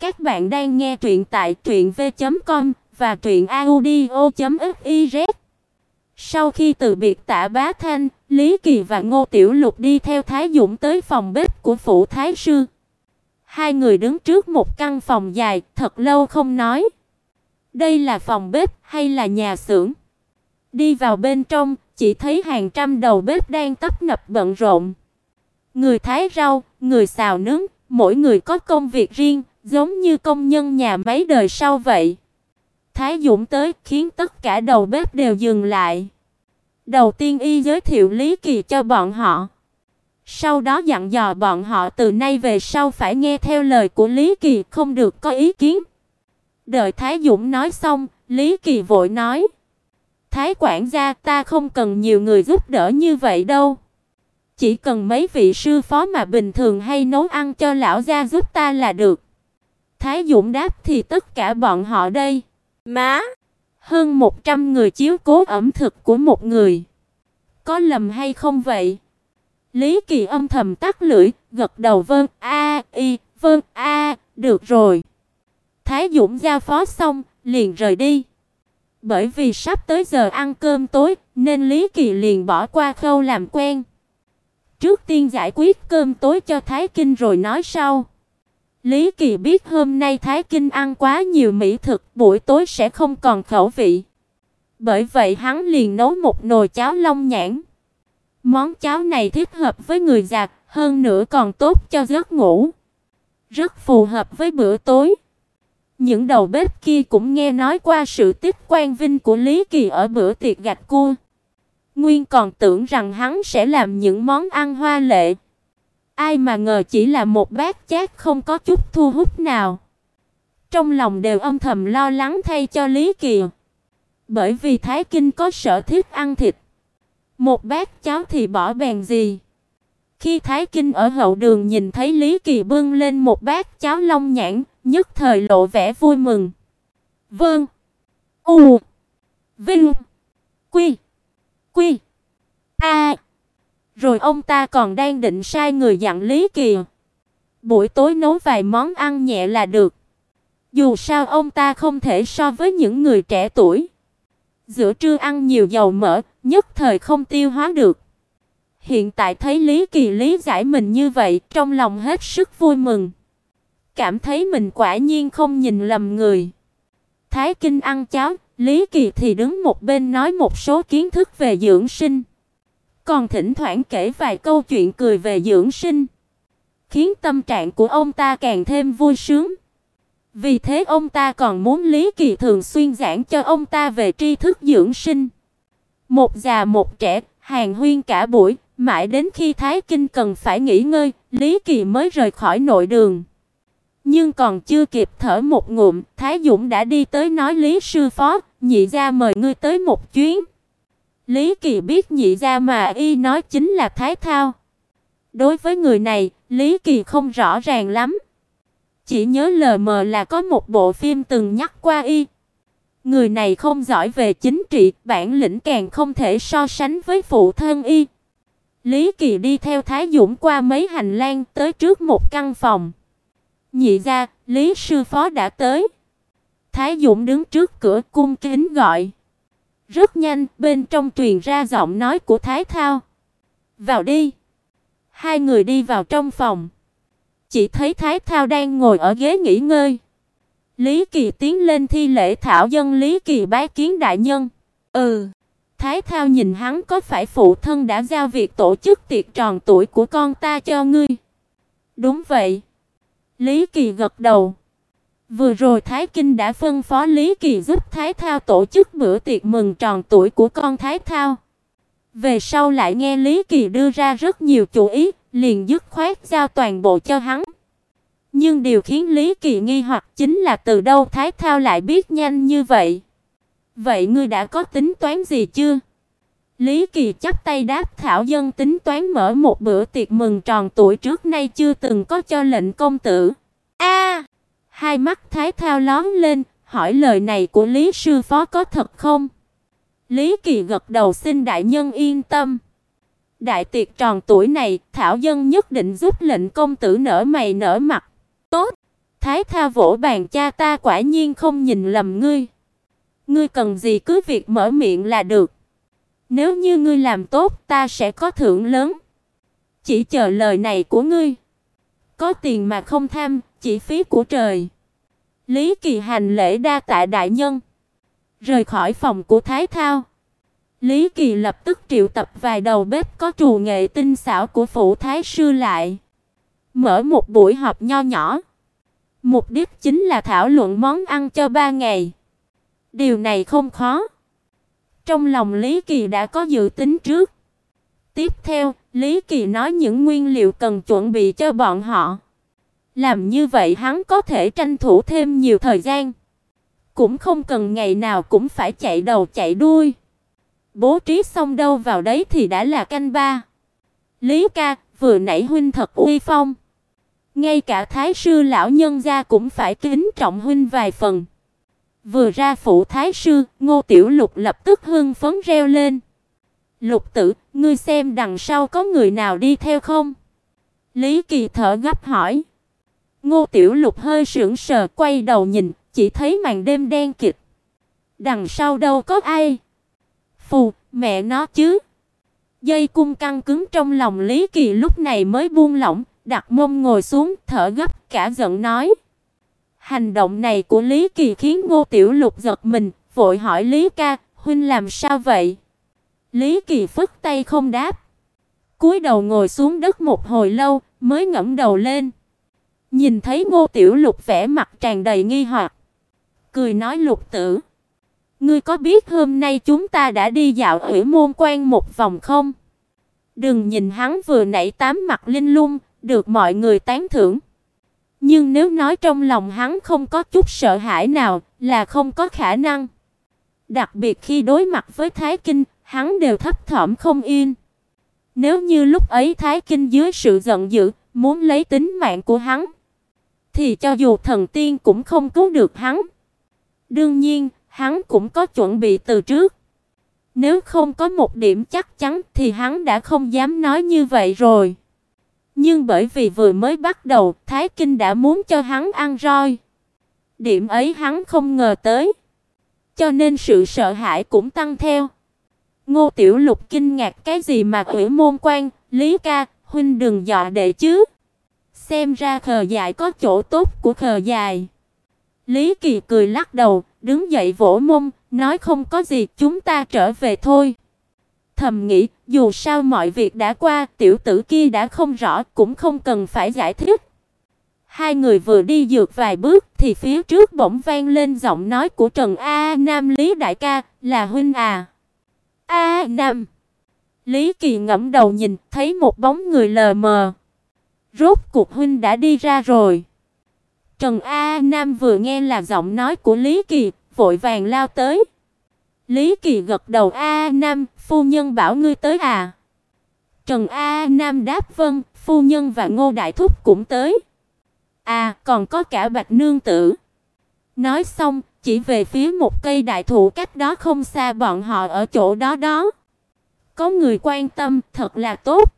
Các bạn đang nghe truyện tại truyệnv.com và truyệnaudio.fiz. Sau khi từ biệt Tạ Bá Thanh, Lý Kỳ và Ngô Tiểu Lục đi theo Thái Dũng tới phòng bếp của phủ thái sư. Hai người đứng trước một căn phòng dài, thật lâu không nói. Đây là phòng bếp hay là nhà xưởng? Đi vào bên trong, chỉ thấy hàng trăm đầu bếp đang tấp nập bận rộn. Người thái rau, người xào nướng, mỗi người có công việc riêng, giống như công nhân nhà máy đời sau vậy. Thái Dũng tới khiến tất cả đầu bếp đều dừng lại. Đầu tiên y giới thiệu Lý Kỳ cho bọn họ. Sau đó dặn dò bọn họ từ nay về sau phải nghe theo lời của Lý Kỳ, không được có ý kiến. Đợi Thái Dũng nói xong, Lý Kỳ vội nói: "Thái quản gia, ta không cần nhiều người giúp đỡ như vậy đâu. Chỉ cần mấy vị sư phó mà bình thường hay nấu ăn cho lão gia giúp ta là được." Thái Dũng đáp thì tất cả bọn họ đây, má, hơn 100 người chiếu cố ẩm thực của một người. Có lầm hay không vậy? Lý Kỳ âm thầm tắt lưỡi, gật đầu vâng, a, y, vâng, a, được rồi. Thái Dũng giao phó xong, liền rời đi. Bởi vì sắp tới giờ ăn cơm tối, nên Lý Kỳ liền bỏ qua khâu làm quen. Trước tiên giải quyết cơm tối cho Thái Kinh rồi nói sau. Lý Kỳ biết hôm nay Thái Kinh ăn quá nhiều mỹ thực, buổi tối sẽ không còn khẩu vị. Bởi vậy hắn liền nấu một nồi cháo long nhãn. Món cháo này thích hợp với người già, hơn nữa còn tốt cho giấc ngủ. Rất phù hợp với bữa tối. Những đầu bếp kia cũng nghe nói qua sự tích quan vinh của Lý Kỳ ở bữa tiệc gạch cua. Nguyên còn tưởng rằng hắn sẽ làm những món ăn hoa lệ. Ai mà ngờ chỉ là một bát chát không có chút thu hút nào. Trong lòng đều âm thầm lo lắng thay cho Lý Kỳ. Bởi vì Thái Kinh có sở thích ăn thịt. Một bát cháo thì bỏ bèn gì. Khi Thái Kinh ở hậu đường nhìn thấy Lý Kỳ bưng lên một bát cháo long nhãn, nhất thời lộ vẻ vui mừng. Vâng. U. Vinh. Quy. Quy. A. Rồi ông ta còn đang định sai người dặn Lý Kỳ. Buổi tối nấu vài món ăn nhẹ là được. Dù sao ông ta không thể so với những người trẻ tuổi. Giữa trưa ăn nhiều dầu mỡ, nhất thời không tiêu hóa được. Hiện tại thấy Lý Kỳ lý giải mình như vậy, trong lòng hết sức vui mừng. Cảm thấy mình quả nhiên không nhìn lầm người. Thái Kinh ăn cháo, Lý Kỳ thì đứng một bên nói một số kiến thức về dưỡng sinh còn thỉnh thoảng kể vài câu chuyện cười về dưỡng sinh, khiến tâm trạng của ông ta càng thêm vui sướng. Vì thế ông ta còn muốn Lý Kỳ thường xuyên giảng cho ông ta về tri thức dưỡng sinh. Một già một trẻ, hàng huyên cả buổi, mãi đến khi Thái Kinh cần phải nghỉ ngơi, Lý Kỳ mới rời khỏi nội đường. Nhưng còn chưa kịp thở một ngụm, Thái Dũng đã đi tới nói Lý sư phó, nhị gia mời ngươi tới một chuyến. Lý Kỳ biết nhị gia mà y nói chính là Thái Thao. Đối với người này, Lý Kỳ không rõ ràng lắm. Chỉ nhớ lờ mờ là có một bộ phim từng nhắc qua y. Người này không giỏi về chính trị, bản lĩnh càng không thể so sánh với phụ thân y. Lý Kỳ đi theo Thái Dũng qua mấy hành lang tới trước một căn phòng. Nhị gia, Lý sư phó đã tới. Thái Dũng đứng trước cửa cung kính gọi. Rất nhanh, bên trong truyền ra giọng nói của Thái Thao. "Vào đi." Hai người đi vào trong phòng. Chỉ thấy Thái Thao đang ngồi ở ghế nghỉ ngơi. Lý Kỳ tiến lên thi lễ thảo dân Lý Kỳ bái kiến đại nhân. "Ừ." Thái Thao nhìn hắn có phải phụ thân đã giao việc tổ chức tiệc tròn tuổi của con ta cho ngươi? Đúng vậy. Lý Kỳ gật đầu. Vừa rồi Thái Kinh đã phân phó Lý Kỳ giúp Thái Thao tổ chức bữa tiệc mừng tròn tuổi của con Thái Thao. Về sau lại nghe Lý Kỳ đưa ra rất nhiều chủ ý, liền dứt khoát giao toàn bộ cho hắn. Nhưng điều khiến Lý Kỳ nghi hoặc chính là từ đâu Thái Thao lại biết nhanh như vậy. Vậy ngươi đã có tính toán gì chưa? Lý Kỳ chắp tay đáp Thảo dân tính toán mở một bữa tiệc mừng tròn tuổi trước nay chưa từng có cho lệnh công tử. Hai mắt Thái Thao lóe lên, hỏi lời này của Lý sư phó có thật không? Lý Kỳ gật đầu xin đại nhân yên tâm. Đại tiệc tròn tuổi này, Thảo dân nhất định giúp lệnh công tử nở mày nở mặt. Tốt. Thái Tha vỗ bàn cha ta quả nhiên không nhìn lầm ngươi. Ngươi cần gì cứ việc mở miệng là được. Nếu như ngươi làm tốt, ta sẽ có thưởng lớn. Chỉ chờ lời này của ngươi. Có tiền mà không tham, chỉ phí của trời. Lý Kỳ hành lễ đa tạ đại nhân. Rời khỏi phòng của Thái Thao. Lý Kỳ lập tức triệu tập vài đầu bếp có trù nghệ tinh xảo của phủ thái sư lại, mở một buổi họp nho nhỏ. Mục đích chính là thảo luận món ăn cho ba ngày. Điều này không khó. Trong lòng Lý Kỳ đã có dự tính trước. Tiếp theo, Lý Kỳ nói những nguyên liệu cần chuẩn bị cho bọn họ. Làm như vậy hắn có thể tranh thủ thêm nhiều thời gian. Cũng không cần ngày nào cũng phải chạy đầu chạy đuôi. Bố trí xong đâu vào đấy thì đã là canh ba. Lý ca, vừa nãy huynh thật uy phong. Ngay cả thái sư lão nhân gia cũng phải kính trọng huynh vài phần. Vừa ra phủ thái sư, Ngô Tiểu Lục lập tức hưng phấn reo lên. "Lục tử, ngươi xem đằng sau có người nào đi theo không?" Lý Kỳ thở gấp hỏi. Ngô Tiểu Lục hơi sững sờ quay đầu nhìn, chỉ thấy màn đêm đen kịt. Đằng sau đâu có ai? Phù, mẹ nó chứ. Dây cung căng cứng trong lòng Lý Kỳ lúc này mới buông lỏng, đặt mông ngồi xuống, thở gấp, cả giận nói: Hành động này của Lý Kỳ khiến Ngô Tiểu Lục giật mình, vội hỏi Lý ca, huynh làm sao vậy? Lý Kỳ phất tay không đáp. Cúi đầu ngồi xuống đất một hồi lâu, mới ngẩng đầu lên. Nhìn thấy Ngô Tiểu Lục vẻ mặt tràn đầy nghi hoặc, cười nói Lục tử, ngươi có biết hôm nay chúng ta đã đi dạo Hủy môn quan một vòng không? Đừng nhìn hắn vừa nãy tám mặt linh lung, được mọi người tán thưởng. Nhưng nếu nói trong lòng hắn không có chút sợ hãi nào là không có khả năng. Đặc biệt khi đối mặt với Thái Kinh, hắn đều thấp thỏm không yên. Nếu như lúc ấy Thái Kinh dưới sự giận dữ muốn lấy tính mạng của hắn, thì cho dù thần tiên cũng không cứu được hắn. Đương nhiên, hắn cũng có chuẩn bị từ trước. Nếu không có một điểm chắc chắn thì hắn đã không dám nói như vậy rồi. Nhưng bởi vì vừa mới bắt đầu, Thái Kinh đã muốn cho hắn ăn roi. Điểm ấy hắn không ngờ tới, cho nên sự sợ hãi cũng tăng theo. Ngô Tiểu Lục kinh ngạc cái gì mà ủy môn quan, Lý ca, huynh đừng dọa đệ chứ. Xem ra khờ dại có chỗ tốt của khờ dài. Lý Kỳ cười lắc đầu, đứng dậy vỗ mông, nói không có gì, chúng ta trở về thôi. Thầm nghĩ, dù sao mọi việc đã qua, tiểu tử kia đã không rõ, cũng không cần phải giải thích. Hai người vừa đi dược vài bước thì phía trước bỗng vang lên giọng nói của Trần A Nam Lý đại ca, là huynh à. A Nam. Lý Kỳ ngẫm đầu nhìn, thấy một bóng người lờ mờ. Rốt cuộc huynh đã đi ra rồi. Trần A Nam vừa nghe là giọng nói của Lý Kỳ, vội vàng lao tới. Lý Kỳ gật đầu A Nam, phu nhân bảo ngươi tới à? Trần A Nam đáp vâng, phu nhân và Ngô Đại Thúc cũng tới. À, còn có cả Bạch nương tử. Nói xong, chỉ về phía một cây đại thụ cách đó không xa bọn họ ở chỗ đó đó. Có người quan tâm, thật là tốt.